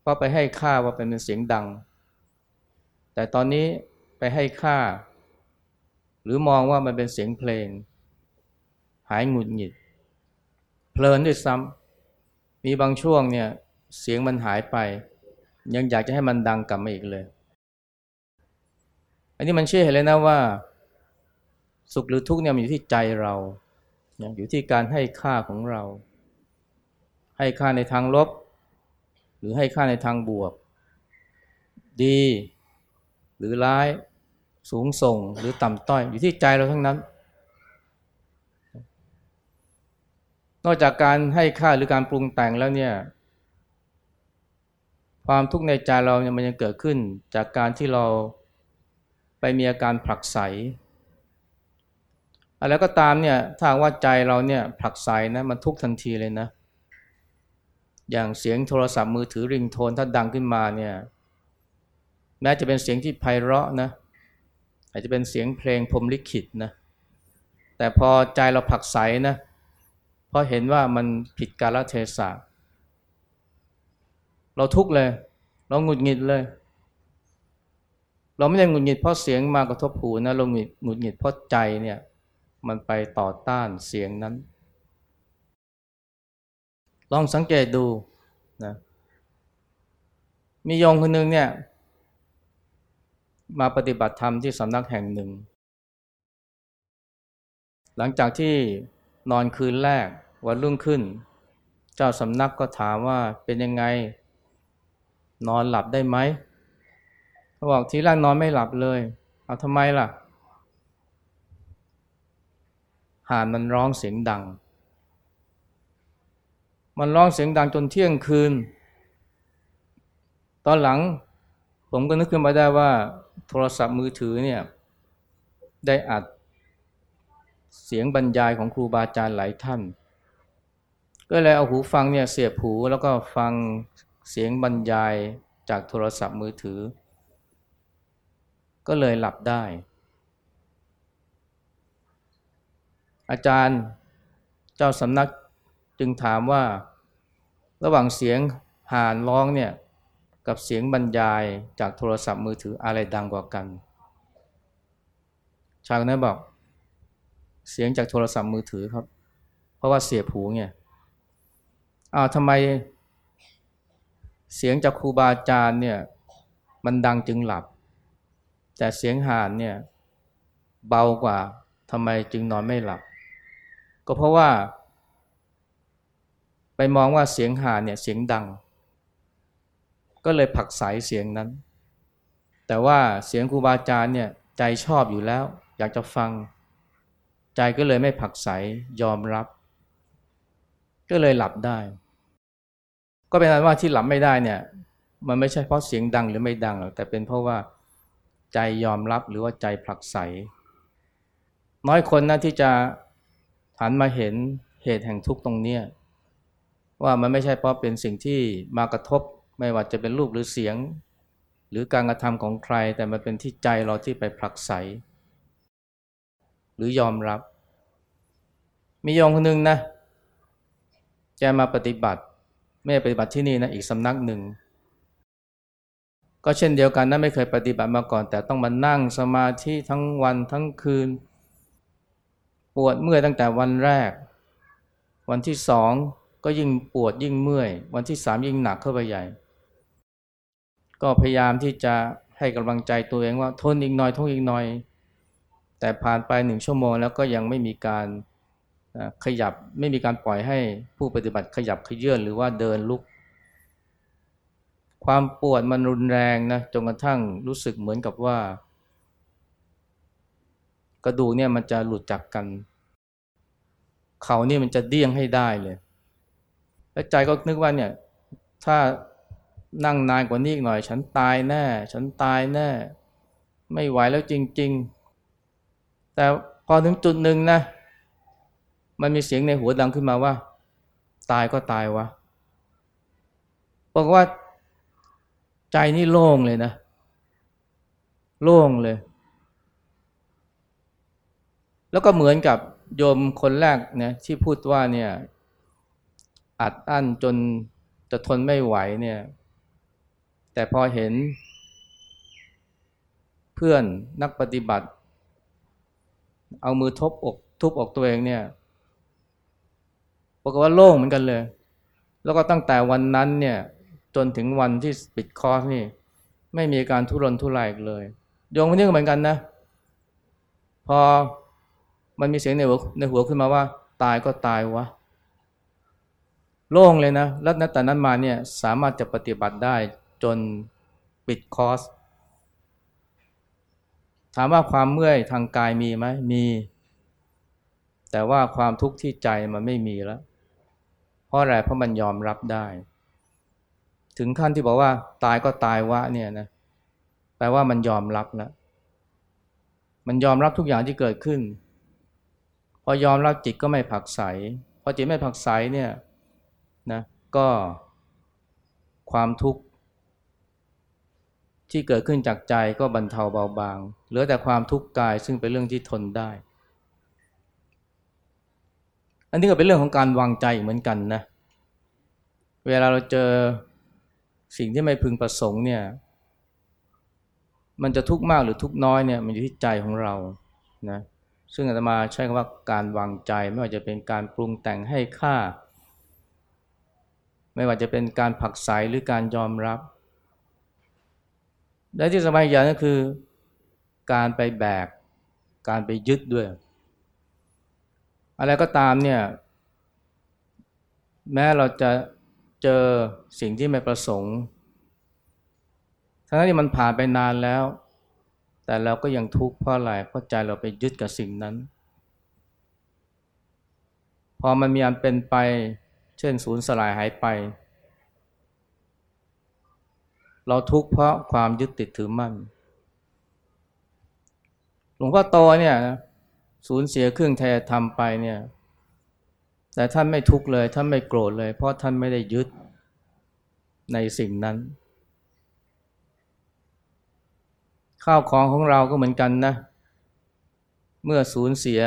เพราะไปให้ค่าว่าเป็นเสียงดัง แต่ตอนนี้ไปให้ค่า หรือมองว่ามันเป็นเสียงเพลง หายงุดหงิด เพลินด้วยซ้ำมีบางช่วงเนี่ยเสียงมันหายไป ยังอยากจะให้มันดังกลับมาอีกเลย อันนี้มันเชื่อเห็นเลยนะว่า สุขหรือทุกข์เนี่ยมันอยู่ที่ใจเรา อยู่ที่การให้ค่าของเรา ให้ค่าในทางลบ หรือให้ค่าในทางบวก ดี หรือร้าย สูงส่งหรือต่ำต้อย อยู่ที่ใจเราทั้งนั้น นอกจากการให้ค่าหรือการปรุงแต่งแล้วเนี่ย ความทุกข์ในใจเราเนี่ยมันยังเกิดขึ้น จากการที่เราไปมีอาการผลักไสอะไรก็ตามเนี่ยถ้าว่าใจเราเนี่ยผลักไสนะมันทุกทันทีเลยนะ อย่างเสียงโทรศัพท์มือถือริงโทนถ้าดังขึ้นมาเนี่ยแม้จะเป็นเสียงที่ไพเราะนะอาจจะเป็นเสียงเพลงพรมลิขิตนะแต่พอใจเราผลักไสนะเราะเห็นว่ามันผิดกาลเทศะเราทุกข์เลย เราหงุดหงิดเลย เราไม่ได้หงุดหงิดเพราะเสียงมากระทบหูนะเราหงุดหงุดหงิดเพราะใจเนี่ยมันไปต่อต้านเสียงนั้น ลองสังเกตดูนะมีโยมคนหนึ่งเนี่ย มาปฏิบัติธรรมที่สำนักแห่งหนึ่ง หลังจากที่นอนคืนแรก วันรุ่งขึ้น เจ้าสำนักก็ถามว่าเป็นยังไง นอนหลับได้ไหมเขาบอกทีแรกนอนไม่หลับเลย เอาทำไมล่ะห่านมันร้องเสียงดัง มันร้องเสียงดังจนเที่ยงคืน ตอนหลังผมก็นึกขึ้นมาได้ว่า โทรศัพท์มือถือเนี่ยได้อัดเสียงบรรยายของครูบาอาจารย์หลายท่าน ก็เลยเอาหูฟังเนี่ยเสียบหูแล้วก็ฟังเสียงบรรยายจากโทรศัพท์มือถือ ก็เลยหลับได้ อาจารย์เจ้าสำนักจึงถามว่า ระหว่างเสียงห่านร้องเนี่ยกับเสียงบรรยายจากโทรศัพท์มือถืออะไรดังกว่ากัน ชายคนนั้นบอก เสียงจากโทรศัพท์มือถือครับ เพราะว่าเสียบหูเนี่ย อ้าวทำไมเสียงจากครูบาอาจารย์เนี่ยมันดังจึงหลับ แต่เสียงห่านเนี่ยเบากว่าทำไมจึงนอนไม่หลับ ก็เพราะว่า ไปมองว่าเสียงห่านเนี่ยเสียงดัง ก็เลยผักสายเสียงนั้น แต่ว่าเสียงครูบาอาจารย์เนี่ยใจชอบอยู่แล้ว อยากจะฟัง ใจก็เลยไม่ผักใสยอมรับ ก็เลยหลับได้ ก็เป็นอันว่าที่หลับไม่ได้เนี่ย มันไม่ใช่เพราะเสียงดังหรือไม่ดังหรอกแต่เป็นเพราะว่าใจยอมรับหรือว่าใจผลักใสน้อยคนนะที่จะหันมาเห็นเหตุแห่งทุกข์ตรงเนี้ว่ามันไม่ใช่เพราะเป็นสิ่งที่มากระทบไม่ว่าจะเป็นรูปหรือเสียง หรือการกระทำของใคร แต่มันเป็นที่ใจเราที่ไปผลักไสหรือยอมรับ มีโยมคนหนึ่งนะแกมาปฏิบัติ ไม่ปฏิบัติที่นี่นะอีกสำนักหนึ่ง ก็เช่นเดียวกันนะไม่เคยปฏิบัติมาก่อน แต่ต้องมานั่งสมาธิทั้งวันทั้งคืน ปวดเมื่อยตั้งแต่วันแรก วันที่สองก็ยิ่งปวดยิ่งเมื่อย วันที่สามยิ่งหนักเข้าไปใหญ่ ก็พยายามที่จะให้กำลังใจตัวเองว่าทนอีกหน่อยทนอีกหน่อย แต่ผ่านไปหนึ่งชั่วโมงแล้วก็ยังไม่มีการ ขยับไม่มีการปล่อยให้ผู้ปฏิบัติขยับขยื่นหรือว่าเดินลุก ความปวดมันรุนแรงนะจนกระทั่งรู้สึกเหมือนกับว่า กระดูกเนี่ยมันจะหลุดจากกัน เขาเนี่ยมันจะเดี้ยงให้ได้เลย แล้วใจก็นึกว่าเนี่ย ถ้านั่งนานกว่านี้อีกหน่อย ฉันตายแน่ ฉันตายแน่ ไม่ไหวแล้วจริง ๆ แต่พอถึงจุดหนึ่งนะ มันมีเสียงในหัวดังขึ้นมาว่า ตายก็ตายวะบอกว่าใจนี่โล่งเลยนะ โล่งเลย แล้วก็เหมือนกับโยมคนแรกเนี่ยที่พูดว่าเนี่ยอัดอั้นจนจะทนไม่ไหวเนี่ย แต่พอเห็น เพื่อนนักปฏิบัติ เอามือทบอกทุบอกตัวเองเนี่ย บอกว่าโล่งเหมือนกันเลย แล้วก็ตั้งแต่วันนั้นเนี่ยจนถึงวันที่ปิดคอร์สนี่ ไม่มีการทุรนทุรายเลยโยงคนนี้ก็เหมือนกันนะ พอมันมีเสียงในหัวในหัวขึ้นมาว่า ตายก็ตายวะโล่งเลยนะแล้วนัแต่นั้นมาเนี่ยสามารถจะปฏิบัติได้จนปิดคอร์สถามว่าความเมื่อยทางกายมีไหมมี แต่ว่าความทุกข์ที่ใจมันไม่มีแล้ว ราะอะไรเพราะมันยอมรับได้ ถึงขั้นที่บอกว่า ตายก็ตายวะเนี่ยนะแปลว่ามันยอมรับแล้วมันยอมรับทุกอย่างที่เกิดขึ้น พอยอมรับจิตก็ไม่ผักใสพอจิตไม่ผักใสเนี่ยนะก็ความทุกข์ที่เกิดขึ้นจากใจก็บรรเทาเบาบาง เหลือแต่ความทุกข์กายซึ่งเป็นเรื่องที่ทนได้ นนี้ก็เป็นเรื่องของการวางใจเหมือนกันนะ เวลาเราเจอสิ่งที่ไม่พึงประสงค์เนี่ย มันจะทุกข์มากหรือทุกข์น้อยเนี่ยมันอยู่ที่ใจของเรา นะ ซึ่งอาตมาใช้คำว่าการวางใจ ไม่ว่าจะเป็นการปรุงแต่งให้ค่า ไม่ว่าจะเป็นการผักใสหรือการยอมรับ และที่สบายอย่างก็คือ การไปแบก การไปยึดด้วย อะไรก็ตามเนี่ย แม้เราจะเจอสิ่งที่ไม่ประสงค์ ทั้งที่มันผ่านไปนานแล้ว แต่เราก็ยังทุกข์เพราะอะไรเพราะใจเราไปยึดกับสิ่งนั้น พอมันมีอันเป็นไป เช่นสูญสลายหายไป เราทุกข์เพราะความยึดติดถือมั่นหลวงพ่อโตเนี่ย สูญเสียเครื่องแทนทำไปเนี่ย แต่ท่านไม่ทุกข์เลย ท่านไม่โกรธเลย เพราะท่านไม่ได้ยึดในสิ่งนั้น ข้าวของของเราก็เหมือนกันนะ เมื่อสูญเสีย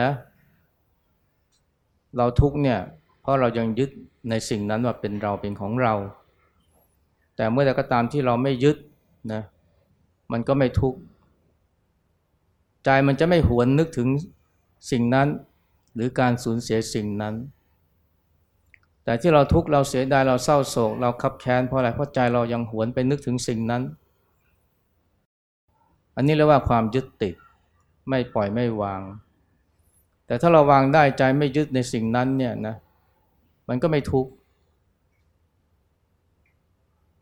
เราทุกเนี่ย เพราะเรายังยึดในสิ่งนั้นว่าเป็นเราเป็นของเรา แต่เมื่อใดก็ตามที่เราไม่ยึดนะ มันก็ไม่ทุกข์ ใจมันจะไม่หวนนึกถึง สิ่งนั้นหรือการสูญเสียสิ่งนั้น แต่ที่เราทุกข์เราเสียดายเราเศร้าโศก เราขับแค้นเพราะอะไรเพราะใจเรายังหวนไปนึกถึงสิ่งนั้น อันนี้เรียกว่าความยึดติดไม่ปล่อยไม่วาง แต่ถ้าเราวางได้ใจไม่ยึดในสิ่งนั้นเนี่ยนะมันก็ไม่ทุกข์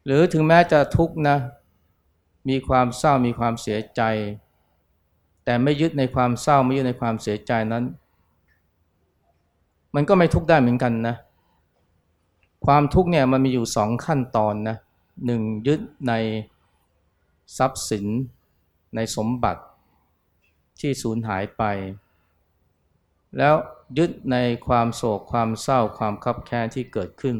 หรือถึงแม้จะทุกข์นะมีความเศร้ามีความเสียใจ แต่ไม่ยึดในความเศร้าไม่ยึดในความเสียใจนั้น มันก็ไม่ทุกข์ได้เหมือนกันนะ ความทุกข์เนี่ยมันมีอยู่สองขั้นตอนนะหนึ่งยึดในทรัพย์สินในสมบัติที่สูญหายไป แล้วยึดในความโศกความเศร้าความคับแค้นที่เกิดขึ้น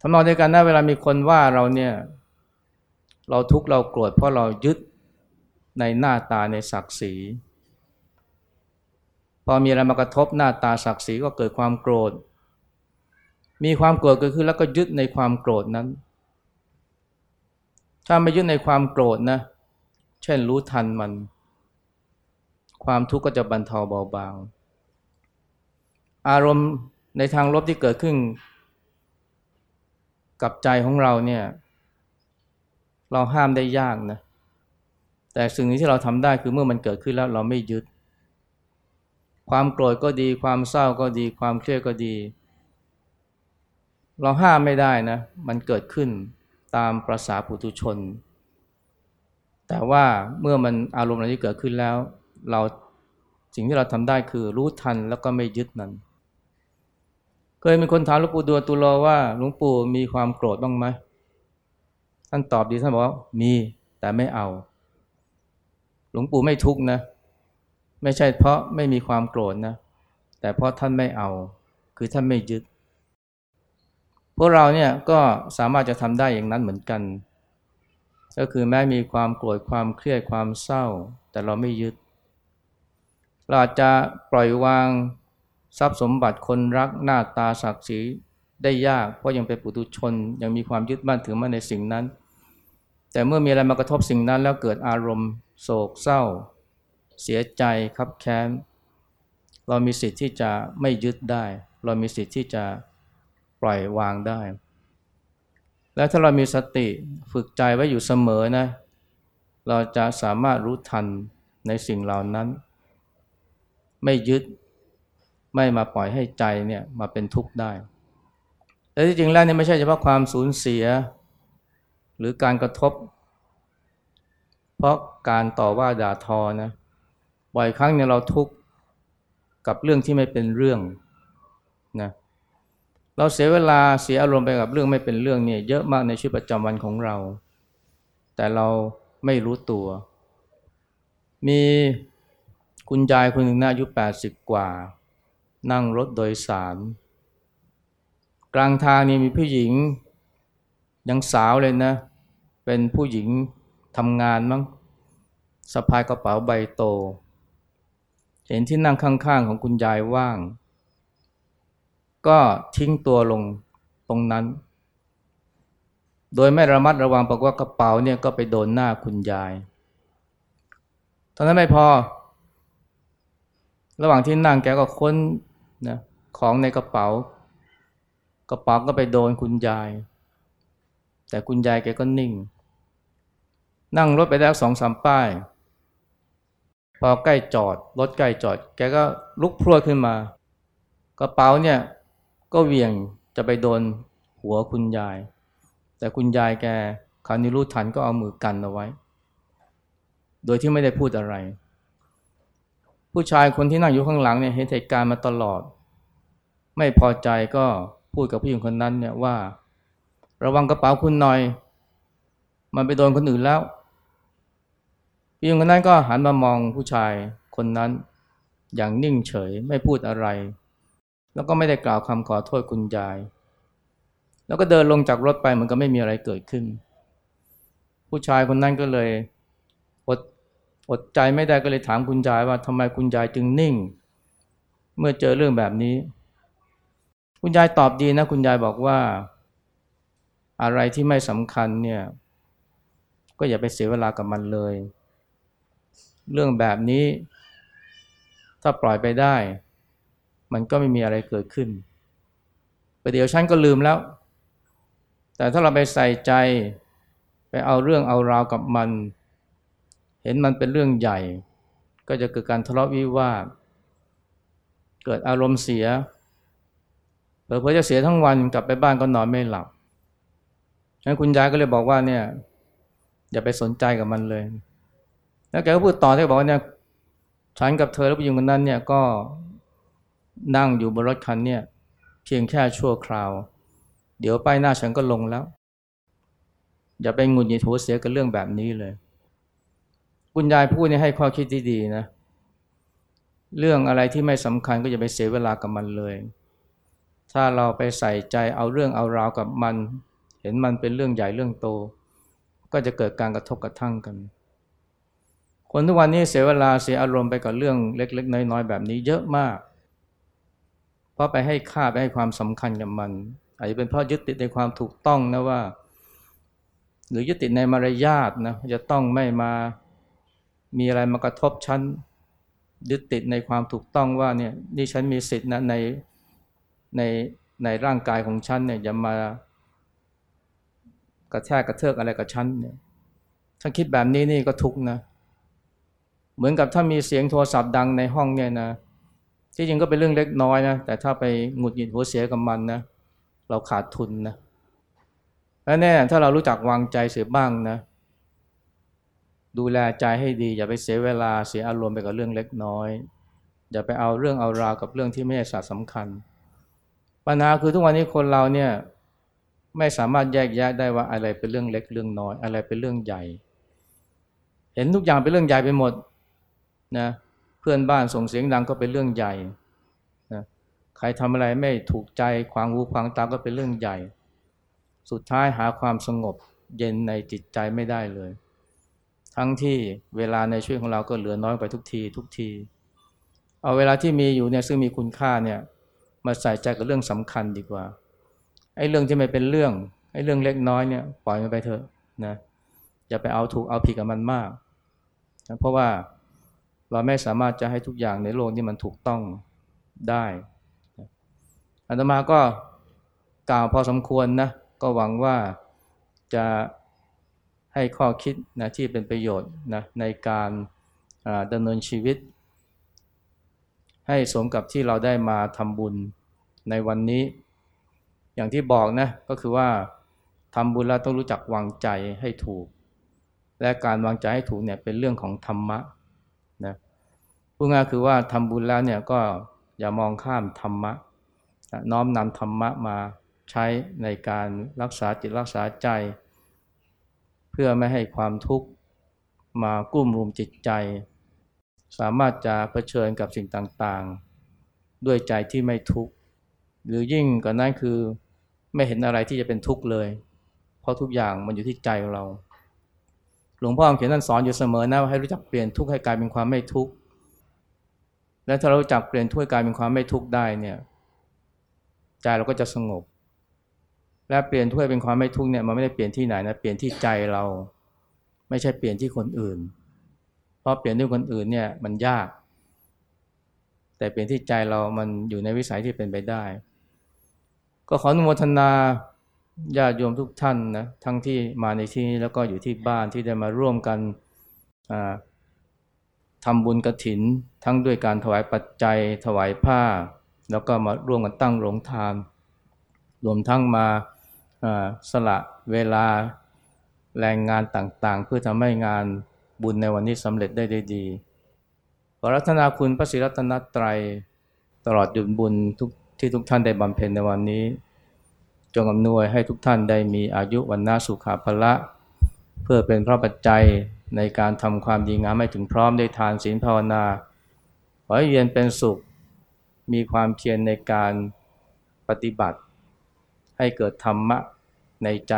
ทำนองเดียวกันนะเวลามีคนว่าเราเนี่ย เราทุกข์เราโกรธเพราะเรายึด ในหน้าตาในศักดิ์ศรี พอมีอะไรมากระทบหน้าตาศักดิ์ศรีก็เกิดความโกรธ มีความโกรธเกิดขึ้นแล้วก็ยึดในความโกรธนั้น ถ้าไม่ยึดในความโกรธนะ เช่นรู้ทันมัน ความทุกข์ก็จะบรรเทาเบาบาง อารมณ์ในทางลบที่เกิดขึ้น กับใจของเราเนี่ย เราห้ามได้ยากนะ แต่สิ่งนี้ที่เราทำได้คือเมื่อมันเกิดขึ้นแล้วเราไม่ยึด ความโกรธก็ดี ความเศร้าก็ดี ความเครียดก็ดี เราห้ามไม่ได้นะ มันเกิดขึ้นตามประษาปุถุชน แต่ว่าเมื่อมันอารมณ์อะไรที่เกิดขึ้นแล้ว เราสิ่งที่เราทำได้คือรู้ทันแล้วก็ไม่ยึดนั้นเคยมีคนถามหลวงปู่ดูลตุโลว่าหลวงปู่มีความโกรธบ้างไหมท่านตอบดีท่านบอกว่ามีแต่ไม่เอา หลวงปู่ไม่ทุกนะ ไม่ใช่เพราะไม่มีความโกรธนะ แต่เพราะท่านไม่เอา คือท่านไม่ยึด พวกเราเนี่ยก็สามารถจะทำได้อย่างนั้นเหมือนกัน ก็คือแม้มีความโกรธความเครียดความเศร้า แต่เราไม่ยึด เราอาจจะปล่อยวางทรัพย์สมบัติคนรักหน้าตาศักดิ์ศรีได้ยาก เพราะยังเป็นปุถุชน ยังมีความยึดมั่นถือมั่นในสิ่งนั้น แต่เมื่อมีอะไรมากระทบสิ่งนั้นแล้วเกิดอารมณ์ โศกเศร้า เสียใจคับแค้น เรามีสิทธิ์ที่จะไม่ยึดได้ เรามีสิทธิ์ที่จะปล่อยวางได้ และถ้าเรามีสติฝึกใจไว้อยู่เสมอนะ เราจะสามารถรู้ทันในสิ่งเหล่านั้น ไม่ยึดไม่มาปล่อยให้ใจเนี่ยมาเป็นทุกข์ได้ แต่ที่จริงแล้วเนี่ยไม่ใช่เฉพาะความสูญเสีย หรือการกระทบ เพราะการต่อว่าด่าทอนะบ่อยครั้งเนี่ยเราทุกข์กับเรื่องที่ไม่เป็นเรื่องนะเราเสียเวลาเสียอารมณ์ไปกับเรื่องไม่เป็นเรื่องเนี่ยเยอะมากในชีวิตประจำวันของเรา แต่เราไม่รู้ตัว มีคุณยายคนหนึ่งอายุแปดสิบกว่า นั่งรถโดยสาร กลางทางนี่มีผู้หญิงยังสาวเลยนะ เป็นผู้หญิง ทำงานมั้งสะพายกระเป๋าใบโต เห็นที่นั่งข้างๆของคุณยายว่าง ก็ทิ้งตัวลงตรงนั้น โดยไม่ระมัดระวังบอกว่ากระเป๋าเนี่ยก็ไปโดนหน้าคุณยายเท่านั้นไม่พอ ระหว่างที่นั่งแกก็ค้นนะของในกระเป๋า กระเป๋าก็ไปโดนคุณยาย แต่คุณยายแกก็นิ่ง นั่งรถไปได้วสองสามป้าย พอใกล้จอด รถใกล้จอด แกก็ลุกพรวดขึ้นมา กระเป๋าเนี่ย ก็เวียงจะไปโดนหัวคุณยาย แต่คุณยายแกคราวนี้รู้ทันก็เอามือกันเอาไว้ โดยที่ไม่ได้พูดอะไร ผู้ชายคนที่นั่งอยู่ข้างหลังเนี่ยเห็นเหตุการณ์มาตลอด ไม่พอใจก็พูดกับผู้หญิงคนนั้นเนี่ยว่า ระวังกระเป๋าคุณหน่อย มันไปโดนคนอื่นแล้ว ผู้หญิงคนนั้นก็หันมามองผู้ชายคนนั้นอย่างนิ่งเฉยไม่พูดอะไร แล้วก็ไม่ได้กล่าวคำขอโทษคุณยาย แล้วก็เดินลงจากรถไปเหมือนกับไม่มีอะไรเกิดขึ้น ผู้ชายคนนั้นก็เลยอดอดใจไม่ได้ก็เลยถามคุณยายว่าทำไมคุณยายจึงนิ่ง เมื่อเจอเรื่องแบบนี้ คุณยายตอบดีนะ คุณยายบอกว่า อะไรที่ไม่สำคัญเนี่ย ก็อย่าไปเสียเวลากับมันเลย เรื่องแบบนี้ ถ้าปล่อยไปได้ มันก็ไม่มีอะไรเกิดขึ้นประเดี๋ยวฉันก็ลืมแล้ว แต่ถ้าเราไปใส่ใจ ไปเอาเรื่องเอาราวกับมัน เห็นมันเป็นเรื่องใหญ่ ก็จะเกิดการทะเลาะวิวาทเกิดอารมณ์เสียเผื่อจะเสียทั้งวันกลับไปบ้านก็นอนไม่หลับฉะนั้นคุณยายก็เลยบอกว่าเนี่ย อย่าไปสนใจกับมันเลย แล้วแกก็พูดต่อที่บอกว่าเนี่ยฉันกับเธอและผู้หญิงคนนั้นเนี่ยก็นั่งอยู่บนรถคันเนี่ยเพียงแค่ชั่วคราว เดี๋ยวป้ายหน้าฉันก็ลงแล้ว อย่าไปงุนหงิดหัวเสียกับเรื่องแบบนี้เลย คุณยายพูดนี่ให้ข้อคิดที่ดีนะ เรื่องอะไรที่ไม่สำคัญก็อย่าไปเสียเวลากับมันเลย ถ้าเราไปใส่ใจเอาเรื่องเอาราวกับมัน เห็นมันเป็นเรื่องใหญ่เรื่องโต ก็จะเกิดการกระทบกระทั่งกัน คนทุกวันนี้เสียเวลาเสียอารมณ์ไปกับเรื่องเล็ก ๆ น้อยๆแบบนี้เยอะมาก เพราะไปให้ค่าไปให้ความสำคัญกับมันอาจจะเป็นเพราะยึดติดในความถูกต้องนะว่า หรือยึดติดในมารยาทนะจะต้องไม่มามีอะไรมากระทบฉันยึดติดในความถูกต้องว่าเนี่ยนี่ฉันมีสิทธินะในในในร่างกายของฉันเนี่ยอย่ามากระแทกกระเทือกอะไรกับฉันเนี่ยถ้าคิดแบบนี้นี่ก็ทุกนะเหมือนกับถ้ามีเสียงโทรศัพท์ดังในห้องเนี่ยนะที่จริงก็เป็นเรื่องเล็กน้อยนะแต่ถ้าไปหงุดหงิดหัวเสียกับมันนะเราขาดทุนนะและแน่ถ้าเรารู้จักวางใจเสียบ้างนะ ดูแลใจให้ดี อย่าไปเสียเวลาเสียอารมณ์ไปกับเรื่องเล็กน้อย อย่าไปเอาเรื่องเอาราวกับเรื่องที่ไม่ใช่สาสำคัญ ปัญหาคือทุกวันนี้คนเราเนี่ยไม่สามารถแยกแยะได้ว่าอะไรเป็นเรื่องเล็กเรื่องน้อย อะไรเป็นเรื่องใหญ่ เห็นทุกอย่างเป็นเรื่องใหญ่ไปหมด นะเพื่อนบ้านส่งเสียงดังก็เป็นเรื่องใหญ่นะใครทำอะไรไม่ถูกใจขวางหูขวางตาก็เป็นเรื่องใหญ่ สุดท้ายหาความสงบเย็นในจิตใจไม่ได้เลย ทั้งที่เวลาในชีวิตของเราก็เหลือน้อยไปทุกทีทุกที เอาเวลาที่มีอยู่เนี่ยซึ่งมีคุณค่าเนี่ยมาใส่ใจกับเรื่องสำคัญดีกว่าไอ้เรื่องที่ไม่เป็นเรื่องไอ้เรื่องเล็กน้อยเนี่ยปล่อยมันไปเถอะนะอย่าไปเอาถูกเอาผิดกับมันมากนะเพราะว่า เราไม่สามารถจะให้ทุกอย่างในโลกนี้มันถูกต้องได้อาตมาก็กล่าวพอสมควรนะก็หวังว่าจะให้ข้อคิดนะที่เป็นประโยชน์นะในการดำเนินชีวิต ให้สมกับที่เราได้มาทำบุญในวันนี้ อย่างที่บอกนะก็คือว่าทำบุญแล้วต้องรู้จักวางใจให้ถูก และการวางใจให้ถูกเนี่ยเป็นเรื่องของธรรมะ นะพูดง่ายคือว่าทำบุญแล้วเนี่ยก็อย่ามองข้ามธรรมะนะน้อมนำธรรมะมาใช้ในการรักษาจิตรักษาใจ เพื่อไม่ให้ความทุกข์มากุ้มรุมจิตใจ สามารถจะเผชิญกับสิ่งต่างๆ ด้วยใจที่ไม่ทุกข์หรือยิ่งกว่านั้นคือไม่เห็นอะไรที่จะเป็นทุกข์เลย เพราะทุกอย่างมันอยู่ที่ใจของเรา หลวงพ่อเขียนท่านสอนอยู่เสมอนะว่าให้รู้จักเปลี่ยนทุกข์ให้กลายเป็นความไม่ทุกข์และถ้าเรารู้จักเปลี่ยนทุกข์ให้กลายเป็นความไม่ทุกข์ได้เนี่ยใจเราก็จะสงบ และเปลี่ยนทุกข์เป็นความไม่ทุกข์เนี่ยมันไม่ได้เปลี่ยนที่ไหนนะเปลี่ยนที่ใจเรา ไม่ใช่เปลี่ยนที่คนอื่น เพราะเปลี่ยนด้วยคนอื่นเนี่ยมันยาก แต่เปลี่ยนที่ใจเรามันอยู่ในวิสัยที่เป็นไปได้ ก็ขออนุโมทนา ญาติโยมทุกท่านนะทั้งที่มาในที่นี้แล้วก็อยู่ที่บ้านที่ได้มาร่วมกันทำบุญกระถิน ทั้งด้วยการถวายปัจจัย ถวายผ้า แล้วก็มาร่วมกันตั้งโรงทาน รวมทั้งมาสละเวลาแรงงานต่างๆ เพื่อทำให้งานบุญในวันนี้สำเร็จได้ด้วยดีขอรัตนาคุณพระศรีรัตนตรัยตลอดยุนบุญทุกที่ทุกท่านได้บำเพ็ญในวันนี้ จงอำนวยให้ทุกท่านได้มีอายุวันนาสุขาภละ เพื่อเป็นพระปัจจัยในการทำความดีงามให้ถึงพร้อมได้ทานศีลภาวนาขอให้เย็นเป็นสุข มีความเพียรในการปฏิบัติ ให้เกิดธรรมะในใจ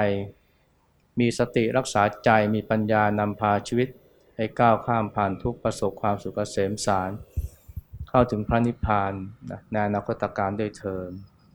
มีสติรักษาใจมีปัญญานำพาชีวิต ให้ก้าวข้ามผ่านทุกประสบความสุขเกษมสาร เข้าถึงพระนิพพานในอนาคตการด้วยเทอ